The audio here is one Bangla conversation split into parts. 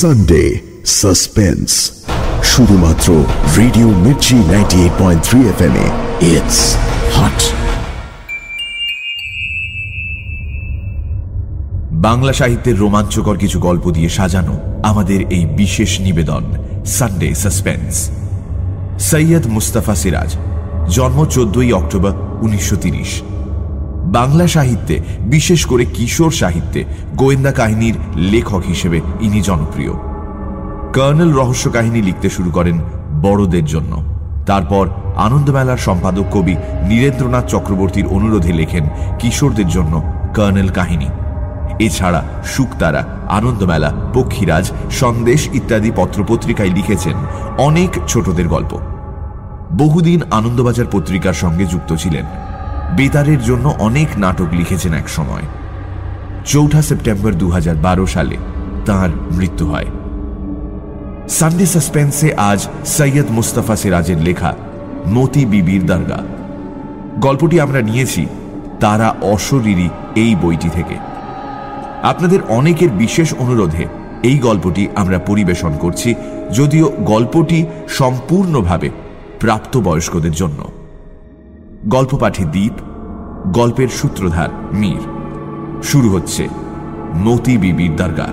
Sunday suspense শুধুমাত্র radio Mirchi ninety eight point three F M it's hot Bangla সাহিত্যের রোমাঞ্চকর কিছু গল্প দিয়ে সাজানো আমাদের এই বিশেষ নিবেদন সানডে সাসপেন্স সৈয়দ মুস্তাফা সিরাজ, জন্ম চোদ্দই অক্টোবর উনিশশো বাংলা সাহিত্যে, বিশেষ করে কিশোর সাহিত্যে, গোয়েন্দা কাহিনীর লেখক হিসেবে ইনি জনপ্রিয়। কর্নেল রহস্য কাহিনী লিখতে শুরু করেন বড়দের জন্য। তারপর আনন্দমেলার সম্পাদক কবি নীরেন্দ্রনাথ চক্রবর্তীর অনুরোধে লেখেন কিশোরদের জন্য কর্নেল কাহিনী। এছাড়া শুকতারা আনন্দমেলা, পক্ষীরাজ, সন্দেশ ইত্যাদি পত্রপত্রিকায় লিখেছেন অনেক ছোটদের গল্প। বহুদিন আনন্দবাজার পত্রিকার সঙ্গে যুক্ত ছিলেন। বেতারের জন্য অনেক নাটক লিখেছেন এক সময়। চৌঠা সেপ্টেম্বর দু হাজার বারো সালে তার মৃত্যু হয়। সানডে সাসপেন্সে আজ সৈয়দ মুস্তাফা সিরাজের লেখা মতি বিবির দরগা। গল্পটি আমরা নিয়েছি তারা অশরীরী এই বইটি থেকে। আপনাদের অনেকের বিশেষ অনুরোধে এই গল্পটি আমরা পরিবেশন করছি, যদিও গল্পটি সম্পূর্ণভাবে প্রাপ্তবয়স্কদের জন্য। গল্প পাঠে দ্বীপ, গল্পের সূত্রধার মীর। শুরু হচ্ছে মতি বিবির দরগা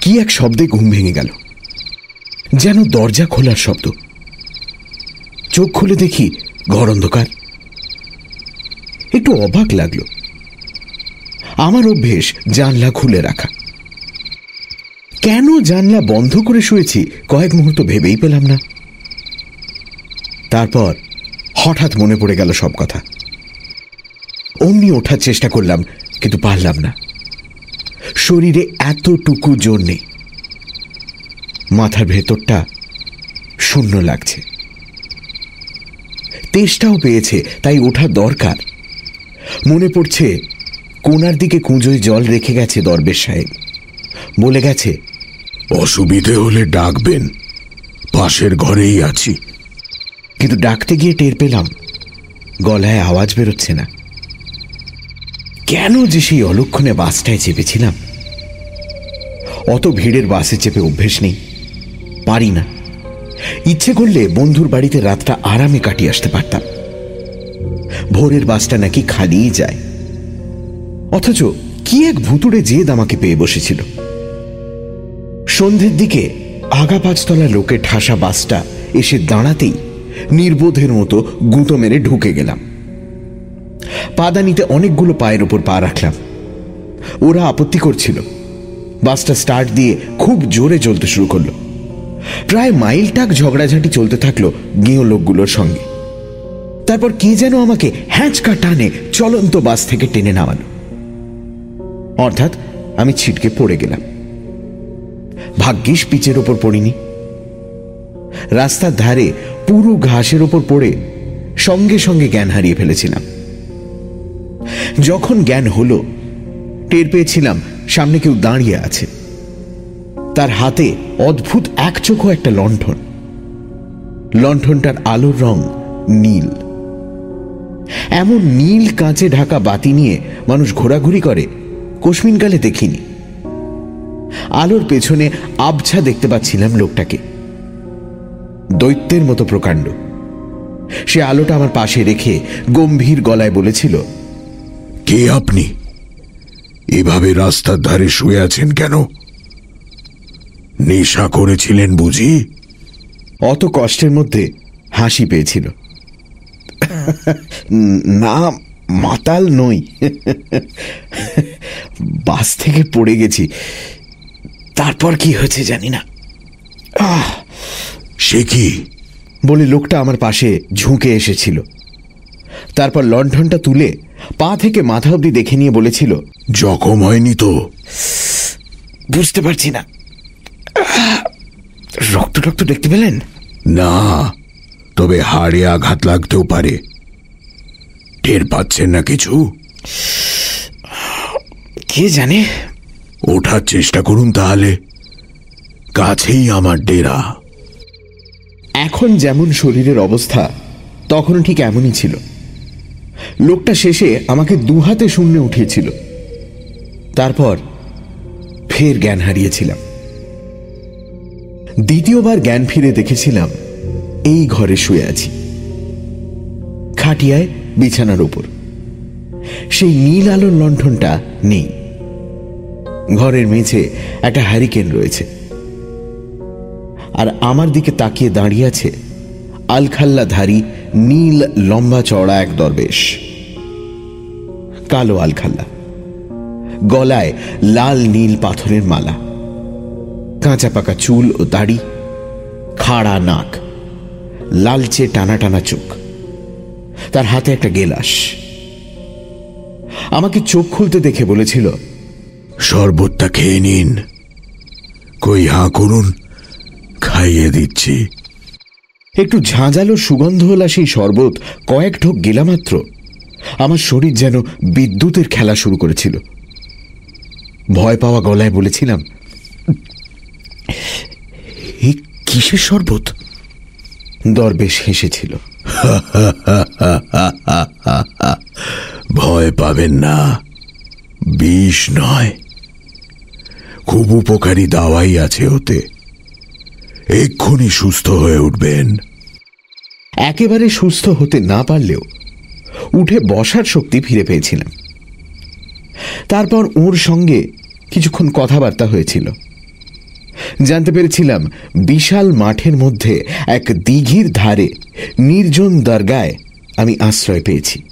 কি এক শব্দে ঘুম ভেঙে গেল। যেন দরজা খোলার শব্দ। চোখ খুলে দেখি ঘর অন্ধকার। একটু অবাক লাগল। আমার অভ্যেস জানলা খুলে রাখা। কেন জানলা বন্ধ করে শুয়েছি কয়েক মুহূর্ত ভেবেই পেলাম না। তারপর হঠাৎ মনে পড়ে গেল সব কথা। অমনি ওঠার চেষ্টা করলাম, কিন্তু পারলাম না। শরীরে এতটুকু জোর নেই। মাথার ভেতরটা শূন্য লাগছে। তেষ্টাও পেয়েছে, তাই ওঠা দরকার। মনে পড়ছে কোনার দিকে কুঁজোয় জল রেখে গেছে দরবেশ সাহেব। বলে গেছে অসুবিধে হলে ডাকবেন পাশের ঘরেই আছি। কিন্তু ডাকতে গিয়ে টের পেলাম গলায় আওয়াজ বেরোচ্ছে না। কেন যে সেই অলক্ষণে বাসটায় চেপেছিলাম? অত ভিড়ের বাসে চেপে অভ্যেস নেই পারি না। ইচ্ছে করলে বন্ধুর বাড়িতে রাতটা আরামে কাটিয়ে আসতে পারতাম। ভোরের বাসটা নাকি খালিই যায়। অথচ কি এক ভুতুড়ে জেদ আমাকে পেয়ে বসেছিল। সন্ধ্যের দিকে আগা পাঁচতলা লোকে ঠাসা বাসটা এসে দাঁড়াতেই নির্বোধের মতো গুঁতো মেরে ঢুকে গেলাম। পাদানিতে অনেকগুলো পায়ের ওপর পা রাখলাম। ওরা আপত্তি করছিল। বাসটা স্টার্ট দিয়ে খুব জোরে চলতে শুরু করল। প্রায় মাইলটাক ঝগড়াঝাঁটি চলতে থাকল গেঁয়ো লোকগুলোর সঙ্গে। তারপর কে যেন আমাকে হ্যাঁচকা টানে চলন্ত বাস থেকে টেনে নামালো। অর্থাৎ আমি ছিটকে পড়ে গেলাম। ভাগ্যিস পিচের ওপর পড়িনি। রাস্তার ধারে পুরো ঘাসের ওপর পড়ে সঙ্গে সঙ্গে জ্ঞান হারিয়ে ফেলেছিলাম। যখন জ্ঞান হলো, টের পেয়েছিলাম সামনে কেউ দাঁড়িয়ে আছে। তার হাতে অদ্ভুত এক চোখো একটা লণ্ঠন। লণ্ঠনটার আলোর রং নীল। এমন নীল কাঁচে ঢাকা বাতি নিয়ে মানুষ ঘোরাঘুরি করে কোশমিনকালে দেখিনি। আলোর পেছনে আবছা দেখতে পাচ্ছিলাম লোকটাকে। দৈত্যের মতো প্রকাণ্ড। সে আলোটা আমার পাশে রেখে গম্ভীর গলায় বলেছিল কে আপনি? এভাবে রাস্তার ধারে শুয়ে আছেন কেন? নেশা করেছিলেন বুঝি? অত কষ্টের মধ্যে হাসি পেয়েছিল। না মাতাল নই। বাস থেকে পড়ে গেছি। তারপর কি হয়েছে জানি না। সে কি? বলে লোকটা আমার পাশে ঝুঁকে এসেছিল। তারপর লণ্ঠনটা তুলে পা থেকে মাথা অবধি দেখে নিয়ে বলেছিল জখম হয়নি তো। বুঝতে পারছি না। রক্ত টক্ত দেখতে পেলেন? না তবে হাড়ে আঘাত লাগতেও পারে। টের পাচ্ছেন না কিছু? কে জানে? ওঠার চেষ্টা করুন তাহলে। কাছেই আমার ডেরা। এখন যেমন শরীরের অবস্থা তখন ঠিক এমনই ছিল। লোকটা শেষে আমাকে দুহাতে শূন্যে উঠিয়েছিল। তারপর ফের জ্ঞান হারিয়েছিলাম। দ্বিতীয়বার জ্ঞান ফিরে দেখেছিলাম এই ঘরে শুয়ে আছি। খাটিয়ায় বিছানার উপর। সেই নীল আলোর লণ্ঠনটা নেই। ঘরের মেঝে একটা হ্যারিকেন রয়েছে। আর আমার দিকে তাকিয়ে দাঁড়িয়ে আছে আলখাল্লাধারী নীল লম্বা চড়া এক দরবেশ। কালো আলখাল্লা। গলায় লাল নীল পাথরের মালা। কাঁচা পাকা চুল ও দাড়ি, খাড়া নাক, লালচে টানা টানা চোখ। তার হাতে একটা গেলাস। আমাকে চোখ খুলতে দেখে বলেছিল শরবতটা খেয়ে নিন। কই হাঁ করুন। খাইয়ে দিচ্ছি। একটু ঝাঁঝালো সুগন্ধ সুগন্ধওয়ালা সেই শরবত কয়েক ঢোক গেলা মাত্র। আমার শরীর যেন বিদ্যুতের খেলা শুরু করেছিল। ভয় পাওয়া গলায় বলেছিলাম "এ কিসের শরবত? দরবেশ হেসেছিল ভয় পাবেন না। বিষ নয়। খুব উপকারী দাওয়াই আছে ওতে। এক্ষুনি সুস্থ হয়ে উঠবেন। একেবারে সুস্থ হতে না পারলেও উঠে বসার শক্তি ফিরে পেয়েছিলাম। তারপর ওর সঙ্গে কিছুক্ষণ কথাবার্তা হয়েছিল। জানতে পেরেছিলাম বিশাল মাঠের মধ্যে এক দিঘির ধারে নির্জন দরগায় আমি আশ্রয় পেয়েছি।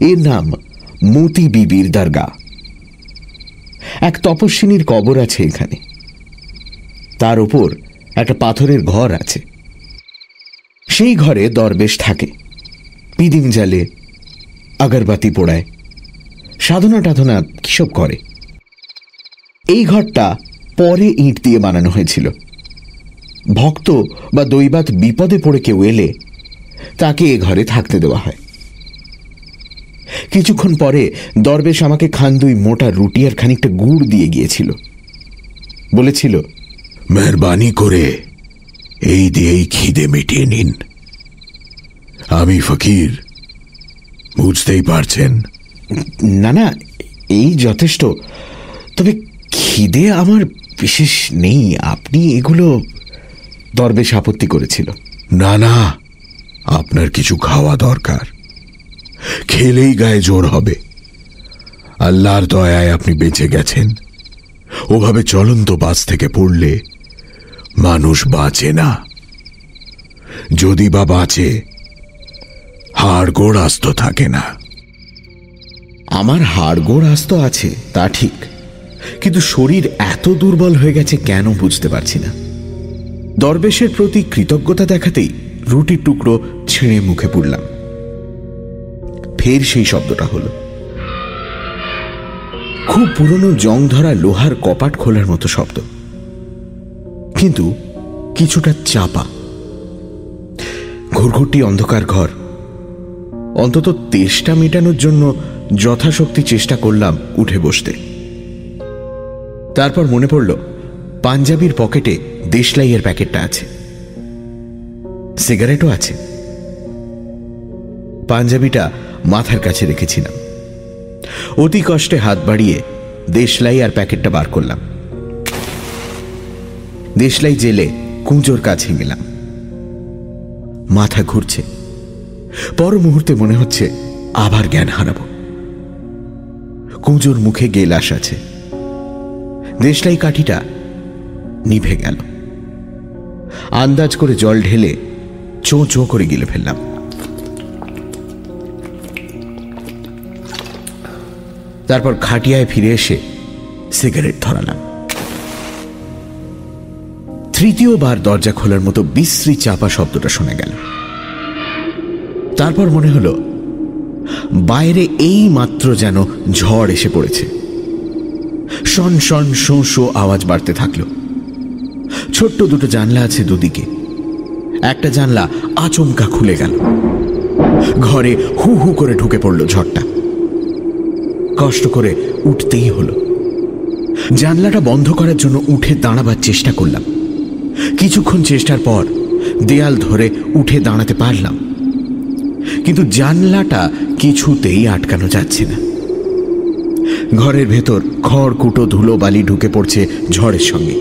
এর নাম মতি বিবির দরগা। এক তপস্বিনীর কবর আছে এখানে। তার উপর একটা পাথরের ঘর আছে। সেই ঘরে দরবেশ থাকে। পিদিম জালে আগরবাতি পোড়ায়। সাধনা টাধনা কিসব করে? এই ঘরটা পরে ইট দিয়ে বানানো হয়েছিল। ভক্ত বা দৈবাত বিপদে পড়ে কেউ এলে তাকে এ ঘরে থাকতে দেওয়া হয়। কিছুক্ষণ পরে দরবেশ আমাকে খান্দুই মোটা রুটি আর খানিকটা গুড় দিয়ে গিয়েছিল। বলেছিল, মেহরবানি করে এই দিয়েই খিদে মিটিয়ে নিন। আমি ফকির, বুঝতেই পারছেন? না না, এই যথেষ্ট। তবে খিদে আমার বিশেষ নেই আপনি এগুলো দরবেশ আপত্তি করেছিল। না না আপনার কিছু খাওয়া দরকার। খেলেই গায়ে জোর হবে। আল্লাহর দয়ায় আপনি বেঁচে গেছেন। ওভাবে চলন্ত বাস থেকে পড়লে মানুষ বাঁচে না। যদি বা বাঁচে হাড় গোড় আস্ত থাকে না। আমার হাড়গোড় আস্ত আছে তা ঠিক। কিন্তু শরীর এত দুর্বল হয়ে গেছে কেন বুঝতে পারছি না। দরবেশের প্রতি কৃতজ্ঞতা দেখাতেই রুটির টুকরো ছিঁড়ে মুখে পুড়লাম। ফের সেই শব্দটা হলো। খুব পুরনো জং ধরা লোহার কপাট খোলার মতো শব্দ। কিন্তু কিছুটা চাপা। ঘুরঘুরটি অন্ধকার ঘর। অন্তত তেষ্টা মেটানোর জন্য যথাশক্তি চেষ্টা করলাম উঠে বসতে। তারপর মনে পড়ল, পাঞ্জাবির পকেটে দেশলাইয়ের প্যাকেটটা আছে। সিগারেটও আছে। পাঞ্জাবিটা মাথার কাছে রেখেছিলাম। অতি কষ্টে হাত বাড়িয়ে দেশলাই আর প্যাকেটটা বার করলাম। দেশলাই জেলে কুঁজোর কাছে গেলাম মাথা ঘুরছে। পর মুহূর্তে মনে হচ্ছে আবার জ্ঞান হারাবো কুঁজোর মুখে গেলাস আছে। দেশলাই কাঠিটা নিভে গেল। আন্দাজ করে জল ঢেলে চোঁ চোঁ করে গিলে ফেললাম। তারপর খাটিয়ায় ফিরে এসে সিগারেট ধরালাম। তৃতীয়বার দরজা খোলার মতো বিশ্রী চাপা শব্দটা শোনা গেল। তারপর মনে হলো, বাইরে এই মাত্র যেন ঝড় এসে পড়েছে। শন শন, শো শো আওয়াজ বাড়তে থাকল। ছোট্ট দুটো জানলা আছে দুদিকে। একটা জানলা আচমকা খুলে গেল। ঘরে হু হু করে ঢুকে পড়ল ঝড়টা। কষ্ট করে উঠতেই হলো। জানলাটা বন্ধ করার জন্য উঠে দাঁড়াবার চেষ্টা করলাম। কিছুক্ষণ চেষ্টার পর দেয়াল ধরে উঠে দাঁড়াতে পারলাম। কিন্তু জানলাটা কিছুতেই আটকানো যাচ্ছে না। ঘরের ভেতর খড় কুটো ধুলো বালি ঢুকে পড়ছে ঝড়ের সঙ্গে।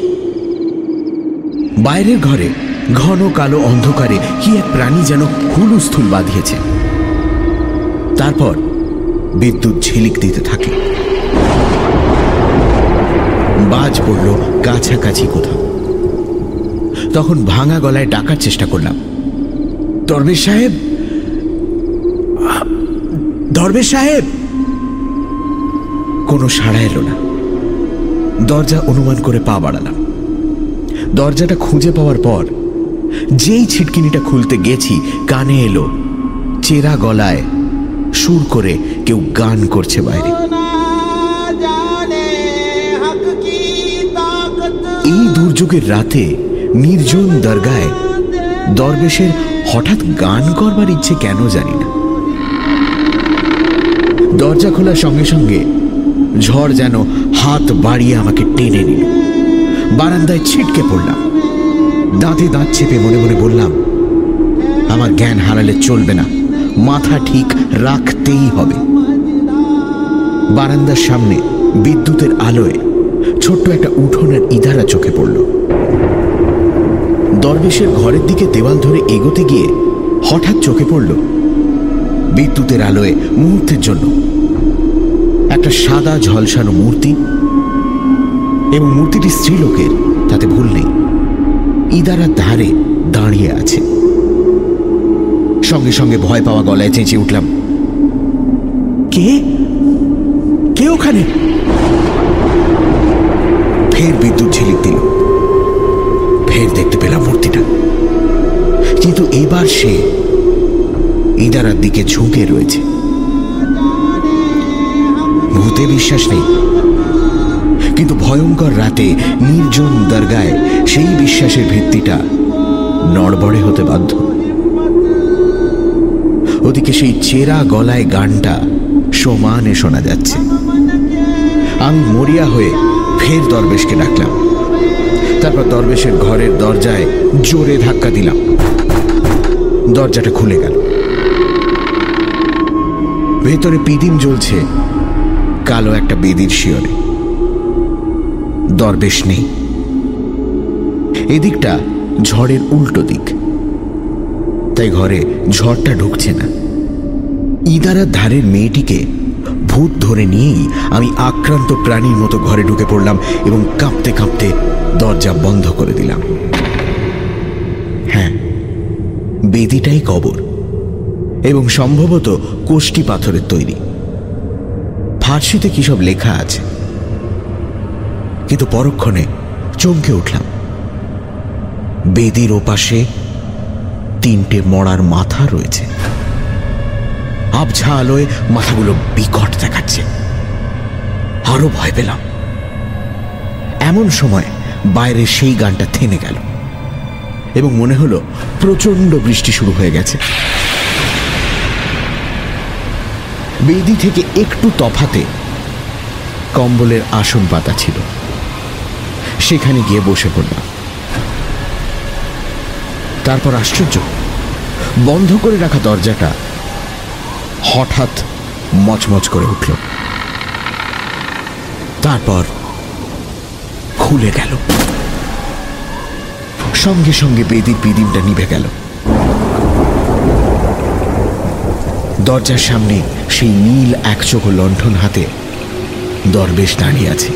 বাইরের ঘরে ঘন কালো অন্ধকারে কি এক প্রাণী যেন হুলুস্থুল বাঁধিয়েছে। তারপর বিদ্যুৎ ঝিলিক দিতে থাকে। বাজ পড়ল কাছাকাছি কোথাও। তখন ভাঙা গলায় ডাকার চেষ্টা করলাম। দরবেশ সাহেব? দরবেশ সাহেব? কোনো সাড়া এলো না। দরজা অনুমান করে পা বাড়ালাম। দরজাটা খুঁজে পাওয়ার পর যেই ছিটকিনিটা খুলতে গেছি, কানে এলো চেরা গলায় সুর করে কেউ গান করছে বাইরে। এই দুর্যোগের রাতে নির্জন দরগায় দরবেশের হঠাৎ গান করবার ইচ্ছে কেন জানি না। দরজা খোলার সঙ্গে সঙ্গে ঝড় যেন হাত বাড়িয়ে আমাকে টেনে নিল। বারান্দায় ছিটকে পড়লাম। দাঁতে দাঁত চেপে মনে মনে বললাম, আমার জ্ঞান হারালে চলবে না। মাথা ঠিক রাখতেই হবে। বারান্দার সামনে বিদ্যুতের আলোয় ছোট্ট একটা উঠোনের ইধারা চোখে পড়ল। দরবেশের ঘরের দিকে দেওয়াল ধরে এগোতে গিয়ে হঠাৎ চোখে পড়ল বিদ্যুতের আলোয় মুহূর্তের জন্য। একটা সাদা ঝলসানো মূর্তি এবং মূর্তিটি স্ত্রীলোকের, তাতে ভুল নেই। ইদারার ধারে দাঁড়িয়ে আছে। সঙ্গে সঙ্গে ভয় পাওয়া গলায় চেঁচিয়ে উঠলাম, কে? কে ওখানে? ফের বিদ্যুৎ ঝিলিক দিল। ফের দেখতে পেলাম মূর্তিটা। কিন্তু এবার সে ইদারার দিকে ঝুঁকে রয়েছে। ভূতে বিশ্বাস নেই। কিন্তু ভয়ঙ্কর রাতে নির্জন দরগায় সেই বিশ্বাসের ভিত্তিটা নড়বড়ে হতে বাধ্য। ওদিকে সেই চেরা গলায় গানটা সমানে শোনা যাচ্ছে। আমি মরিয়া হয়ে ফের দরবেশকে ডাকলাম। তারপর দরবেশের ঘরের দরজায় জোরে ধাক্কা দিলাম। দরজাটা খুলে গেল। ভেতরে পিদিম জ্বলছে। কালো একটা বেদির শিয়রে। দরবেশ নেই। এদিকটা ঝড়ের উল্টো দিক। তাই ঘরে ঝড়টা ঢুকছে না। ইদারার ধারের মেয়েটিকে ভূত ধরে নিয়েই আমি আক্রান্ত প্রাণীর মতো ঘরে ঢুকে পড়লাম এবং কাঁপতে কাঁপতে দরজা বন্ধ করে দিলাম। হ্যাঁ বেদিটাই কবর এবং সম্ভবত কোষ্টি পাথরের তৈরি। ফার্সিতে কি সব লেখা আছে? কিন্তু পরক্ষণে চমকে উঠলাম। বেদির ওপাশে তিনটে মরার মাথা রয়েছে। আবঝা আলোয় মাথাগুলো বিকট দেখাচ্ছে। আরও ভয় পেলাম। এমন সময় বাইরে সেই গানটা থেমে গেল এবং মনে হলো প্রচণ্ড বৃষ্টি শুরু হয়ে গেছে। বেদি থেকে একটু তফাতে কম্বলের আসন পাতা ছিল। সেখানে গিয়ে বসে পড়লাম। তারপর আশ্চর্য, বন্ধ করে রাখা দরজাটা হঠাৎ মচমচ করে উঠল। তারপর খুলে গেল। সঙ্গে সঙ্গে বেদির পিদিমটা নিভে গেল। দরজার সামনে সেই নীল একচোখ লণ্ঠন হাতে দরবেশ দাঁড়িয়ে আছে।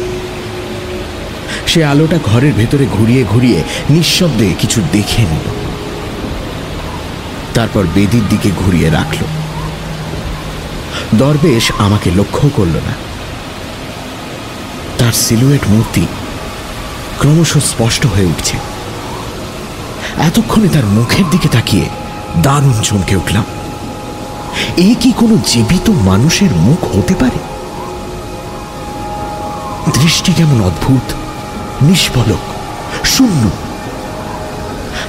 সে আলোটা ঘরের ভেতরে ঘুরিয়ে ঘুরিয়ে নিঃশব্দে কিছু দেখে নিল। তারপর বেদির দিকে ঘুরিয়ে রাখল। দরবেশ আমাকে লক্ষ্য করল না। তার সিলুয়েট মূর্তি ক্রমশ স্পষ্ট হয়ে উঠছে। এতক্ষণে তার মুখের দিকে তাকিয়ে দারুণ চমকে উঠলাম। এ কি কোনো জীবিত মানুষের মুখ হতে পারে? দৃষ্টি কেমন অদ্ভুত নিষ্পলক শূন্য।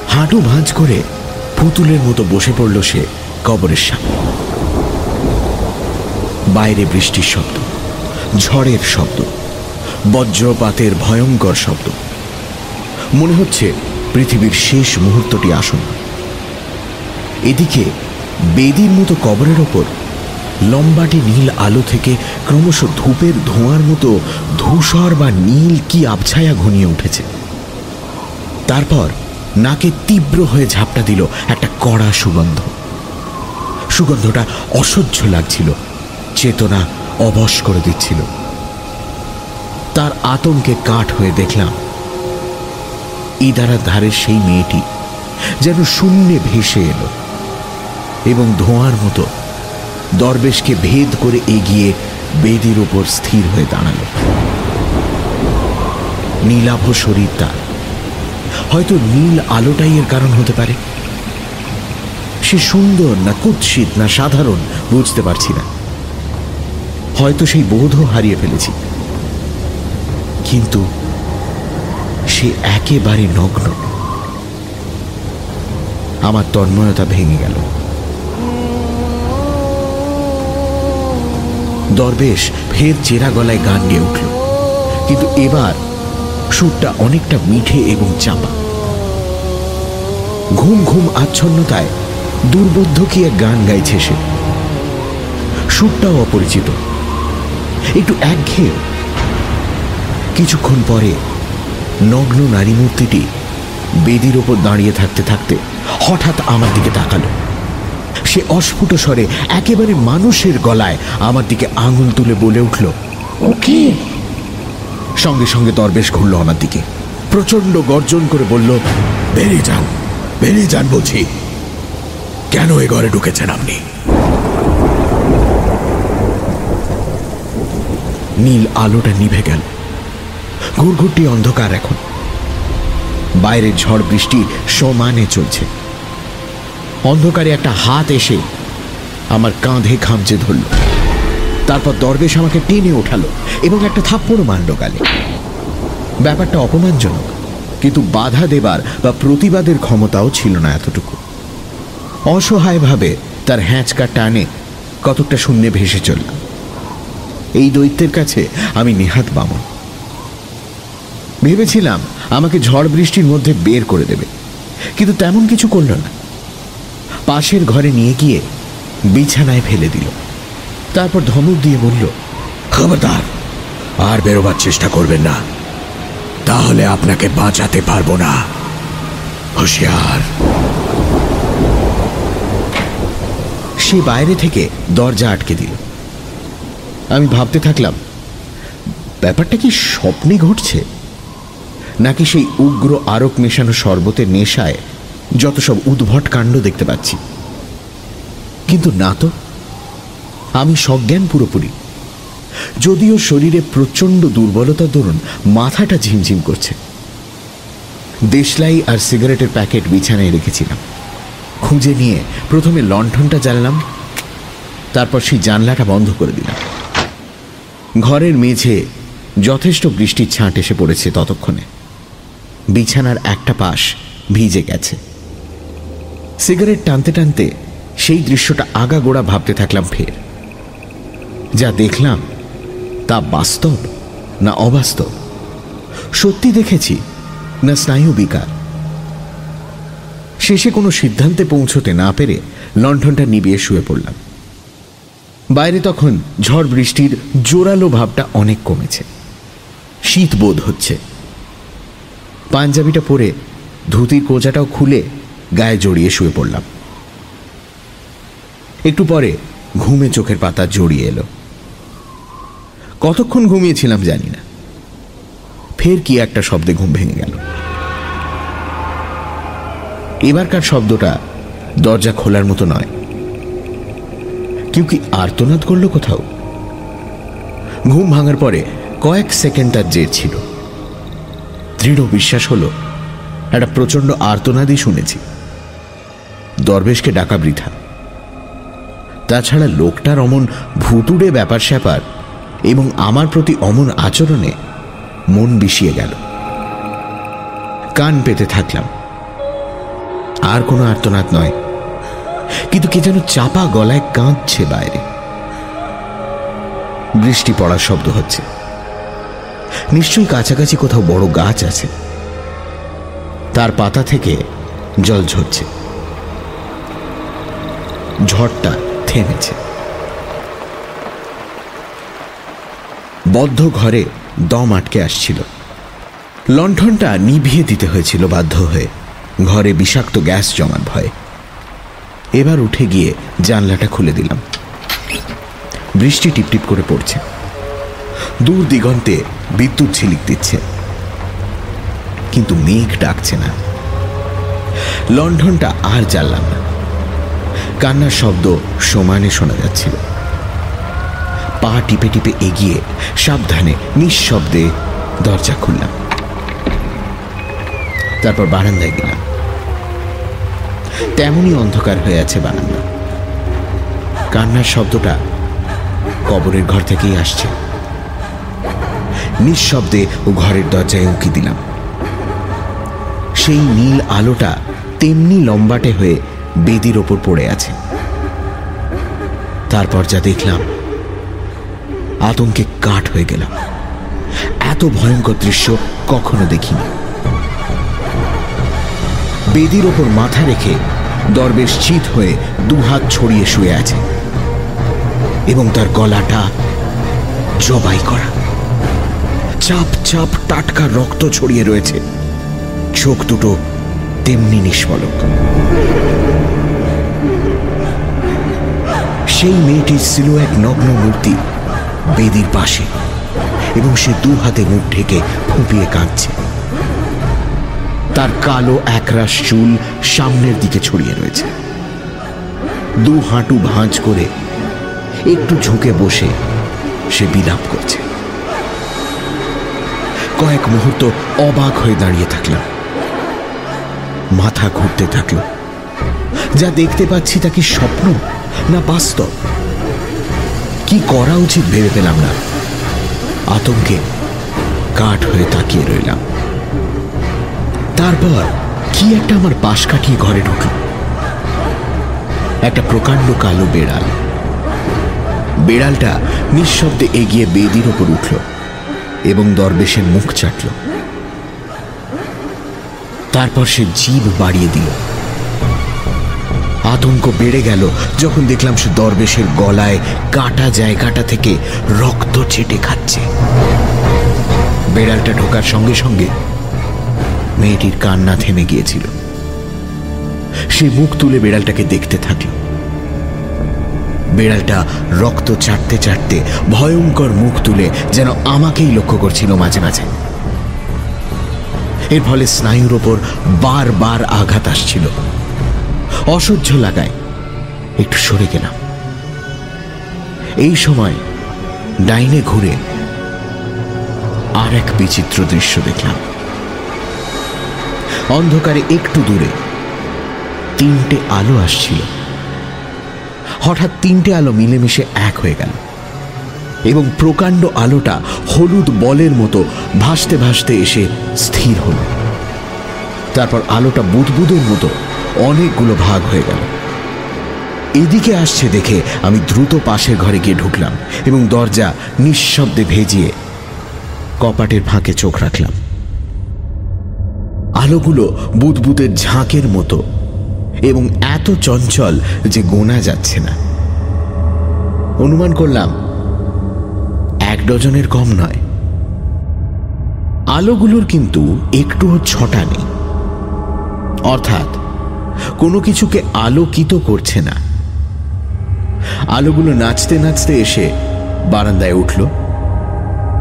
হাঁটু ভাঁজ করে পুতুলের মতো বসে পড়ল সে কবরের সামনে। বাইরে বৃষ্টির শব্দ, ঝড়ের শব্দ, বজ্রপাতের ভয়ঙ্কর শব্দ। মনে হচ্ছে পৃথিবীর শেষ মুহূর্তটি আসন্ন। এদিকে বেদির মতো কবরের ওপর, লম্বাটি নীল আলো থেকে ক্রমশ ধূপের ধোঁয়ার মতো ধূসর বা নীল কি আবছায়া ঘনিয়ে উঠেছে। তারপর নাকে তীব্র হয়ে ঝাপটা দিল একটা কড়া সুগন্ধ। সুগন্ধটা অসহ্য লাগছিল, চেতনা অবশ করে দিচ্ছিল। তার আতঙ্কে কাঠ হয়ে দেখলাম, ইদারার ধারের সেই মেয়েটি যেন শূন্যে ভেসে এলো। এবং ধোঁয়ার মতো। দরবেশকে ভেদ করে এগিয়ে বেদির উপর স্থির হয়ে দাঁড়াল। নীলাভ শরীর তার। হয়তো নীল আলোটাই এর কারণ হতে পারে। সে সুন্দর না কুৎসিত না সাধারণ বুঝতে পারছি না। হয়তো সেই বোধও হারিয়ে ফেলেছি। কিন্তু সে একেবারে নগ্ন। আমার তন্ময়তা ভেঙে গেল। দরবেশ ফের চেরা গলায় গান গেয়ে উঠল। কিন্তু এবার সুরটা অনেকটা মিঠে এবং চাপা। ঘুম ঘুম আচ্ছন্নতায় দুর্বোধ্য কি এক গান গাইছে সে? সুরটাও অপরিচিত। একটু একঘেয়ে। কিছুক্ষণ পরে নগ্ন নারী মূর্তিটি বেদির ওপর দাঁড়িয়ে থাকতে থাকতে হঠাৎ আমার দিকে তাকালো। সে অস্ফুট স্বরে একেবারে মানুষের গলায় আমার দিকে আঙুল তুলে বলে উঠল ওকে সঙ্গে সঙ্গে দরবেশ ঘুরল আমার দিকে প্রচণ্ড গর্জন করে বলল, বেরিয়ে যান বেরিয়ে যান বলছি। কেন এ ঘরে ঢুকেছেন আপনি? নীল আলোটা নিভে গেল। ঘুরঘুরটি অন্ধকার এখন। বাইরের ঝড় বৃষ্টি সমানে চলছে। অন্ধকারে একটা হাত এসে আমার কাঁধে খামচে ধরল। তারপর দরবেশ আমাকে টেনে ওঠালো এবং একটা থাপ্পড় মারল গালে। ব্যাপারটা অপমানজনক, কিন্তু বাধা দেবার বা প্রতিবাদের ক্ষমতাও ছিল না এতটুকু। অসহায়ভাবে তার হ্যাঁচকা টানে কতকটা শূন্যে ভেসে চললাম এই দৈত্যের কাছে আমি নেহাত বামন। ভেবেছিলাম আমাকে ঝড় বৃষ্টির মধ্যে বের করে দেবে, কিন্তু তেমন কিছু করল না। পাশের ঘরে নিয়ে গিয়ে বিছানায় ফেলে দিল। তারপর ধমক দিয়ে বলল, খবরদার, আর বেরোবার চেষ্টা করবেন না। তাহলে আপনাকে বাঁচাতে পারব না। হুঁশিয়ার। সে বাইরে থেকে দরজা আটকে দিল। আমি ভাবতে থাকলাম, ব্যাপারটা কি স্বপ্নে ঘটছে? নাকি সেই উগ্র আরক মেশানো শরবতের নেশায় যত সব উদ্ভট কাণ্ড দেখতে পাচ্ছি। কিন্তু না তো, আমি সজ্ঞান পুরোপুরি। যদিও শরীরে প্রচণ্ড দুর্বলতার দরুন মাথাটা ঝিমঝিম করছে। দেশলাই আর সিগারেটের প্যাকেট বিছানায় রেখেছিলাম। খুঁজে নিয়ে প্রথমে লণ্ঠনটা জ্বাললাম, তারপর সেই জানলাটা বন্ধ করে দিলাম। ঘরের মেঝে যথেষ্ট বৃষ্টির ছাঁট এসে পড়েছে ততক্ষণে। বিছানার একটা পাশ ভিজে গেছে। সিগারেট টানতে টানতে সেই দৃশ্যটা আগাগোড়া ভাবতে থাকলাম ফের। যা দেখলাম তা বাস্তব না অবাস্তব? সত্যি দেখেছি না স্নায়ু বিকার? শেষে কোনো সিদ্ধান্তে পৌঁছতে না পেরে লণ্ঠনটা নিবিয়ে শুয়ে পড়লাম। বাইরে তখন ঝড় বৃষ্টির জোরালো ভাবটা অনেক কমেছে। শীত বোধ হচ্ছে। পাঞ্জাবিটা পরে ধুতির কোজাটাও খুলে গায়ে জড়িয়ে শুয়ে পড়লাম। একটু পরে ঘুমে চোখের পাতা জড়িয়ে এলো। কতক্ষণ ঘুমিয়েছিলাম জানি না। ফের কি একটা শব্দে ঘুম ভেঙে গেল। এবারকার শব্দটা দরজা খোলার মতো নয়। কেউ কি আর্তনাদ করল কোথাও? ঘুম ভাঙার পরে কয়েক সেকেন্ড তার জের ছিল। দৃঢ় বিশ্বাস হলো, একটা প্রচণ্ড আর্তনাদি শুনেছি। দরবেশকে ডাকা বৃথা। তাছাড়া লোকটার অমন ভুতুড়ে ব্যাপার স্যাপার এবং আমার প্রতি অমন আচরণে মন বিষিয়ে গেল। কান পেতে থাকলাম। আর কোনো আর্তনাদ নয়। কিন্তু কে যেন চাপা গলায় কাঁদছে বাইরে। বৃষ্টি পড়ার শব্দ হচ্ছে। নিশ্চয়ই কাছাকাছি কোথাও বড় গাছ আছে। তার পাতা থেকে জল ঝরছে। ঝড়টা থেমেছে। বদ্ধ ঘরে দম আটকে আসছিল। লণ্ঠনটা নিভিয়ে দিতে হয়েছিল বাধ্য হয়ে। ঘরে বিষাক্ত গ্যাস জমার ভয়ে। এবার উঠে গিয়ে জানলাটা খুলে দিলাম। বৃষ্টি টিপটিপ করে পড়ছে। দূর দিগন্তে বিদ্যুৎ ঝিলিক দিচ্ছে। কিন্তু মেঘ ডাকছে না। লণ্ঠনটা আর জ্বাললাম না। কান্নার শব্দ সমানে শোনা যাচ্ছিল। পা টিপে টিপে এগিয়ে সাবধানে, নিঃশব্দে দরজা খুললাম। তারপর বারান্দায় গেলাম। তেমনই অন্ধকার হয়ে আছে বারান্দা। কান্নার শব্দটা কবরের ঘর থেকেই আসছে। নিঃশব্দে ও ঘরের দরজায় উঁকি দিলাম। সেই নীল আলোটা তেমনি লম্বাটে হয়ে বেদির ওপর পড়ে আছে। তারপর যা দেখলাম, আতঙ্কে কাঠ হয়ে গেলাম। এত ভয়ঙ্কর দৃশ্য কখনো দেখিনি। বেদির ওপর মাথা রেখে দরবেশ চিত হয়ে দুহাত ছড়িয়ে শুয়ে আছে এবং তার গলাটা জবাই করা। চাপ চাপ, টাটকা রক্ত ছড়িয়ে রয়েছে। চোখ দুটো তেমনি নিষ্পলক সেই মেয়েটির ছিল এক নগ্ন মূর্তি বেদির পাশে এবং সে দু হাতে মুখ ঢেকে ফুঁপিয়ে কাঁদছে। তার কালো একরাশ চুল সামনের দিকে ছড়িয়ে রয়েছে। দু হাঁটু ভাঁজ করে একটু ঝুঁকে বসে সে বিলাপ করছে। কয়েক মুহূর্ত অবাক হয়ে দাঁড়িয়ে থাকলাম। মাথা ঘুরতে থাকল। যা দেখতে পাচ্ছি তা কি স্বপ্ন? না বাস্তব? কি করা উচিত ভেবে পেলাম না। আতঙ্কে কাঠ হয়ে তাকিয়ে রইলাম। তারপর কি একটা আমার পাশ কাটিয়ে ঘরে ঢুকল একটা প্রকাণ্ড কালো বেড়াল। বেড়ালটা নিঃশব্দে এগিয়ে বেদির ওপর উঠল এবং দরবেশের মুখ চাটল। তারপর সে জীব বাড়িয়ে দিল। আতঙ্ক বেড়ে গেল যখন দেখলাম সে দরবেশের গলায় কাটা জায়গাটা থেকে রক্ত চেটে খাচ্ছে। বেড়ালটা ঢোকার সঙ্গে সঙ্গে মেয়েটির কান্না থেমে গিয়েছিল। সে মুখ তুলে বেড়ালটাকে দেখতে থাকল। বেড়ালটা রক্ত চাটতে চাটতে ভয়ঙ্কর মুখ তুলে যেন আমাকেই লক্ষ্য করছিল মাঝে মাঝে। এর ফলে স্নায়ুর ওপর বারবার আঘাত আসছিল। অসহ্য লাগায়। একটু সরে গেলাম। এই সময় ডাইনে ঘুরে আর এক বিচিত্র দৃশ্য দেখলাম। অন্ধকারে একটু দূরে তিনটে আলো আসছিল। হঠাৎ তিনটে আলো মিলেমিশে এক হয়ে গেল এবং প্রকাণ্ড আলোটা হলুদ বলের মতো ভাসতে ভাসতে এসে স্থির হল। তারপর আলোটা বুদবুদের মতো অনেকগুলো ভাগ হয়ে গেল। এদিকে আসছে দেখে আমি দ্রুত পাশের ঘরে গিয়ে ঢুকলাম এবং দরজা নিঃশব্দে ভেজিয়ে কপাটের ফাঁকে চোখ রাখলাম। আলোগুলো বুদবুদের ঝাঁকের মতো এবং এত চঞ্চল যে গোনা যাচ্ছে না। অনুমান করলাম, এক ডজনের কম নয়। আলোগুলোর কিন্তু একটুও ছটা নেই। অর্থাৎ কোনো কিছুকে আলোকিত করছে না। আলোগুলো নাচতে নাচতে এসে বারান্দায় উঠল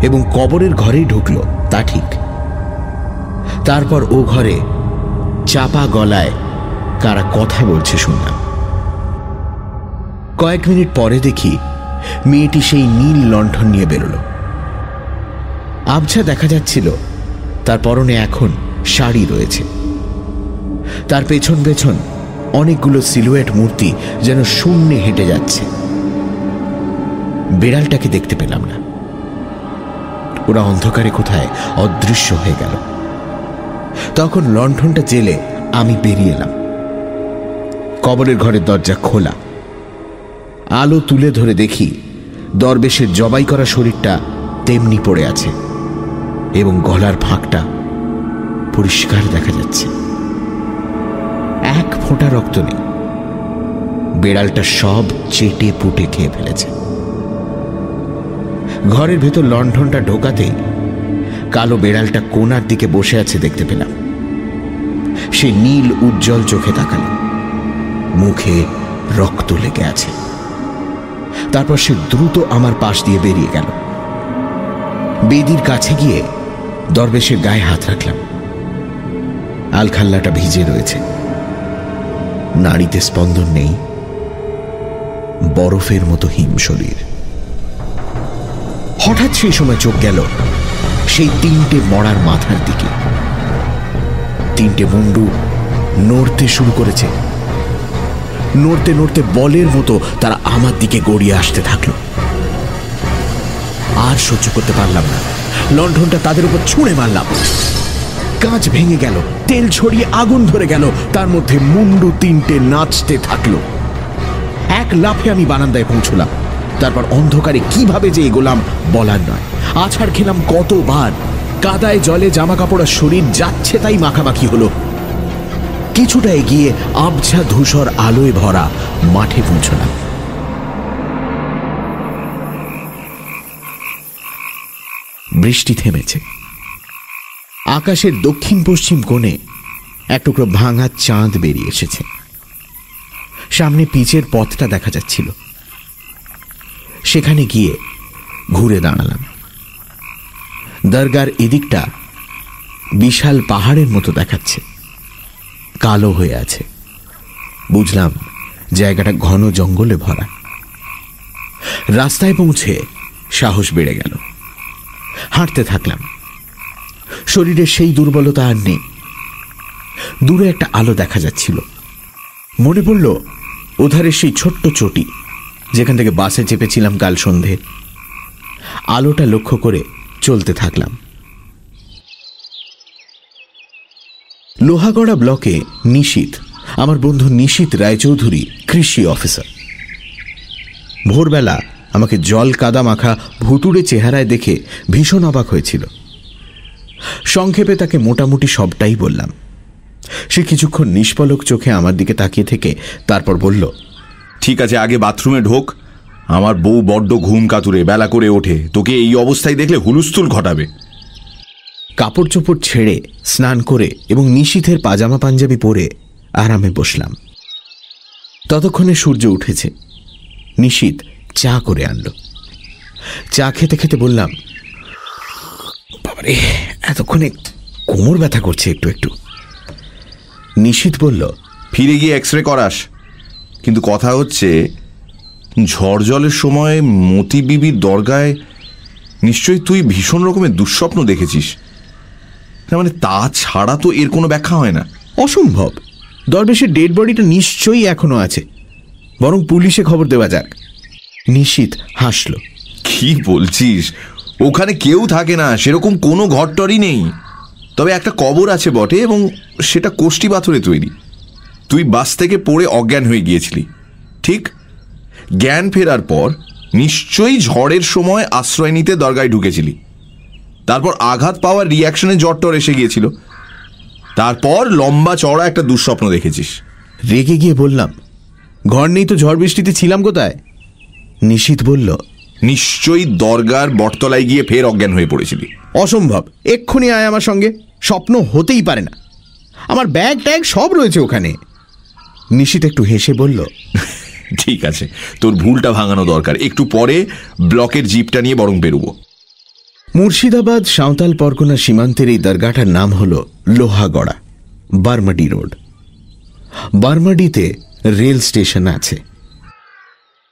এবং কবরের ঘরেই ঢুকল, তা ঠিক। তারপর ও ঘরে চাপা গলায় কারা কথা বলছে শুনলাম। কয়েক মিনিট পরে দেখি মেয়েটি সেই নীল লণ্ঠন নিয়ে বেরোল। আবছা দেখা যাচ্ছিল, তার পরনে এখন শাড়ি রয়েছে। তার পেছন পেছন অনেকগুলো সিলুয়েট মূর্তি যেন শূন্যে হেঁটে যাচ্ছে। বেড়ালটাকে দেখতে পেলাম না। ওরা অন্ধকারে কোথায় অদৃশ্য হয়ে গেল। তখন লণ্ঠনটা জেলে আমি বেরিয়ে এলাম। কবরের ঘরের দরজা খোলা। আলো তুলে ধরে দেখি দরবেশের জবাই করা শরীরটা তেমনি পড়ে আছে এবং গলার ফাঁকটা পরিষ্কার দেখা যাচ্ছে। এক ফোঁটা রক্ত নেই। বেড়ালটা সব চেটে পুটে খেয়ে ফেলেছে। ঘরের ভেতর লণ্ঠনটা ঢোকাতেই কালো বেড়ালটা কোনার দিকে বসে আছে দেখতে পেলাম। সে নীল, উজ্জ্বল চোখে তাকাল। মুখে রক্ত লেগে আছে। তারপর সে দ্রুত আমার পাশ দিয়ে বেরিয়ে গেল। বেদির কাছে গিয়ে দরবেশের গায়ে হাত রাখলাম। আলখাল্লাটা ভিজে রয়েছে। নাড়িতে স্পন্দন নেই, বরফের মতো হিম শরীর। হঠাৎ সেই সময় চোখ গেল সেই তিনটে মরার মাথার দিকে। তিনটে মুন্ডু নড়তে শুরু করেছে। নড়তে নড়তে বলের মতো তারা আমার দিকে গড়িয়ে আসতে থাকল। আর সহ্য করতে পারলাম না। লণ্ঠনটা তাদের উপর ছুঁড়ে মারলাম। কাঁচ ভেঙে গেল, তেল ছড়িয়ে আগুন ধরে গেল, তার মধ্যে মুন্ডু তিনটে নাচতে থাকল। এক লাফে আমি বারান্দায় পৌঁছলাম। তারপর অন্ধকারে কীভাবে যে এগোলাম বলার নয়। আছাড় খেলাম কতবার। কাদায় জলে জামা কাপড়ের শরীর যাচ্ছে তাই মাখামাখি হলো। কিছুটা এগিয়ে আবছা ধূসর আলোয় ভরা মাঠে পৌঁছলাম। বৃষ্টি থেমেছে। আকাশের দক্ষিণ পশ্চিম কোণে এক টুকরো ভাঙা চাঁদ বেরিয়ে এসেছে। সামনে পিচের পথটা দেখা যাচ্ছিল। সেখানে গিয়ে ঘুরে দাঁড়ালাম। দরগার এদিকটা বিশাল পাহাড়ের মতো দেখাচ্ছে। কালো হয়ে আছে। বুঝলাম জায়গাটা ঘন জঙ্গলে ভরা। রাস্তায় পৌঁছে সাহস বেড়ে গেল। হাঁটতে থাকলাম। শরীরের সেই দুর্বলতা আর নেই। দূরে একটা আলো দেখা যাচ্ছিল। মনে পড়ল ওধারে সেই ছোট্ট চটি, যেখান থেকে বাসে চেপেছিলাম কাল সন্ধে। আলোটা লক্ষ্য করে চলতে থাকলাম। লোহাগড়া ব্লকে নিশীত, আমার বন্ধু নিশীত রায়চৌধুরী কৃষি অফিসার। ভোরবেলা আমাকে জল কাদা মাখা ভুতুড়ে চেহারায় দেখে ভীষণ অবাক হয়েছিল। সংক্ষেপে তাকে মোটামুটি সবটাই বললাম। সে কিছুক্ষণ নিষ্পলক চোখে আমার দিকে তাকিয়ে থেকে তারপর বলল, ঠিক আছে, আগে বাথরুমে ঢোক। আমার বউ বড্ড ঘুম কাতুরে, বেলা করে ওঠে। তোকে এই অবস্থায় দেখলে হুলুস্থুল ঘটাবে। কাপড় চোপড় ছেড়ে, স্নান করে এবং নিশীথের পাজামা পাঞ্জাবি পরে আরামে বসলাম। ততক্ষণে সূর্য উঠেছে। নিশীত চা করে আনলো। চা খেতে খেতে বললাম বাবারে এতক্ষণে কোমর ব্যথা করছে একটু একটু। নিশীত বলল ফিরে গিয়ে এক্স রে করাস। কিন্তু কথা হচ্ছে ঝড় জলের সময় মতি বিবির দরগায় নিশ্চয়ই তুই ভীষণ রকমের দুঃস্বপ্ন দেখেছিস। না মানে তা ছাড়া তো এর কোনো ব্যাখ্যা হয় না। অসম্ভব। দরবেশের ডেড বডিটা নিশ্চয়ই এখনও আছে। বরং পুলিশে খবর দেওয়া যাক। নিশীত হাসল। কি বলছিস? ওখানে কেউ থাকে না, সেরকম কোনো ঘরটরই নেই। তবে একটা কবর আছে বটে, এবং সেটা কোষ্টি পাথরে তৈরি। তুই বাস থেকে পড়ে অজ্ঞান হয়ে গিয়েছিলি। ঠিক, জ্ঞান ফেরার পর নিশ্চয়ই ঝড়ের সময় আশ্রয় নিতে দরগায় ঢুকেছিলি। তারপর আঘাত পাওয়ার রিয়াকশনে জ্বরটর এসে গিয়েছিল। তারপর লম্বা চড়া একটা দুঃস্বপ্ন দেখেছিস। রেগে গিয়ে বললাম, ঘর নেই তো, ঝড় বৃষ্টিতে ছিলাম কোথায়? নিশীত বলল নিশ্চয়ই দরগার বটতলায় গিয়ে ফের অজ্ঞান হয়ে পড়েছিলি। অসম্ভব। এক্ষুনি আয় আমার সঙ্গে। স্বপ্ন হতেই পারে না। আমার ব্যাগ ট্যাগ সব রয়েছে ওখানে। নিশীত একটু হেসে বলল ঠিক আছে তোর ভুলটা ভাঙানো দরকার। একটু পরে ব্লকের জিপটা নিয়ে বরং বেরোবো। মুর্শিদাবাদ সাঁওতাল পরগনা সীমান্তের এই দরগাটার নাম হল লোহাগড়া বার্মাডি রোড। বার্মাডিতে রেল স্টেশন আছে।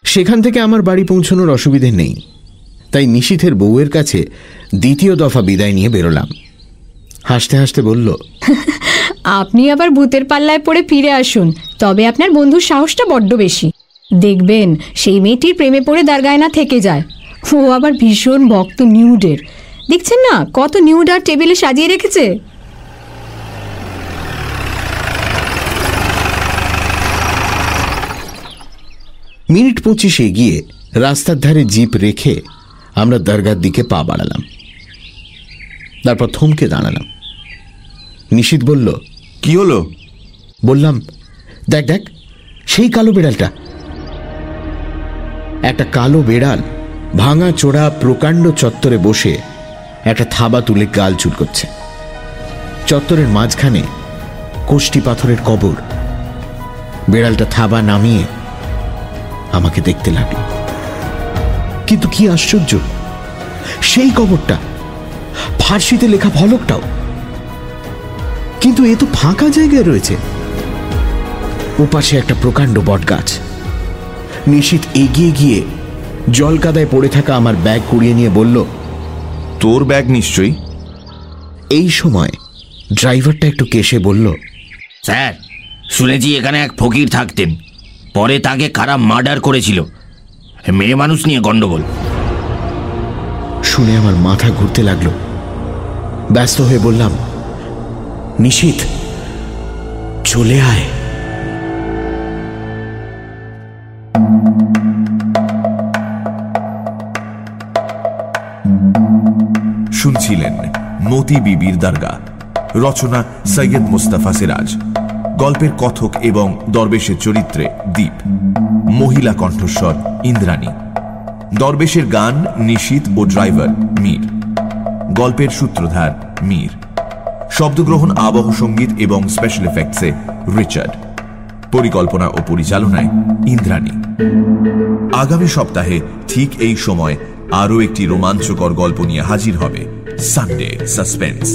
সেখান থেকে আমার বাড়ি পৌঁছানোর অসুবিধে নেই। তাই নিশীথের বউয়ের কাছে দ্বিতীয় দফা বিদায় নিয়ে বেরোলাম। হাসতে হাসতে বলল, আপনি আবার ভূতের পাল্লায় পড়ে ফিরে আসুন, তবে আপনার বন্ধুর সাহসটা বড্ড বেশি। দেখবেন, সেই মেয়েটির প্রেমে পড়ে দারগায় না থেকে যায়। ও আবার ভীষণ ভক্ত নিউডের। দেখছেন না, কত নিউড আর টেবিলে সাজিয়ে রেখেছে? মিনিট পঁচিশ এগিয়ে রাস্তার ধারে জিপ রেখে আমরা দরগার দিকে পা বাড়ালাম। তারপর থমকে দাঁড়ালাম। নিশীত বলল কি হলো? বললাম দেখ দেখ সেই কালো বেড়ালটা। একটা কালো বেড়াল ভাঙা চোড়া প্রকাণ্ড চত্বরে বসে একটা থাবা তুলে গাল চুল করছে। চত্বরের মাঝখানে কোষ্টি পাথরের কবর। বেড়ালটা থাবা নামিয়ে আমাকে দেখতে লাগল। কিন্তু কি আশ্চর্য সেই কবরটা ফার্সিতে লেখা ফলকটাও কিন্তু এ তো ফাঁকা জায়গায় রয়েছে। ওপাশে একটা প্রকাণ্ড বটগাছ। নিশীত এগিয়ে গিয়ে জল কাদায় পড়ে থাকা আমার ব্যাগ কুড়িয়ে নিয়ে বলল তোর ব্যাগ নিশ্চয়ই? এই সময় ড্রাইভারটা একটু কেসে বলল স্যার শুনেছি এখানে এক ফকির থাকতেন। পরে তাকে কারা মার্ডার করেছিল? মেয়ে মানুষ নিয়ে গন্ডগোল। শুনে আমার মাথা ঘুরতে লাগল। ব্যস্ত হয়ে বললাম নিশীত চলে আয়। শুনছিলেন মতি বিবির দরগা। রচনা সৈয়দ মুস্তাফা সিরাজ। গল্পের কথক এবং দরবেশের চরিত্রে দ্বীপ মহিলা কণ্ঠস্বর ইন্দ্রাণী, দরবেশের গান নিশীত ও ড্রাইভার মীর, গল্পের সূত্রধার মীর, শব্দগ্রহণ আবহ সংগীত এবং স্পেশাল এফেক্টসে রিচার্ড, পরিকল্পনা ও পরিচালনায় ইন্দ্রাণী। আগামী সপ্তাহে ঠিক এই সময় আরও একটি রোমাঞ্চকর গল্প নিয়ে হাজির হবে সানডে সাসপেন্স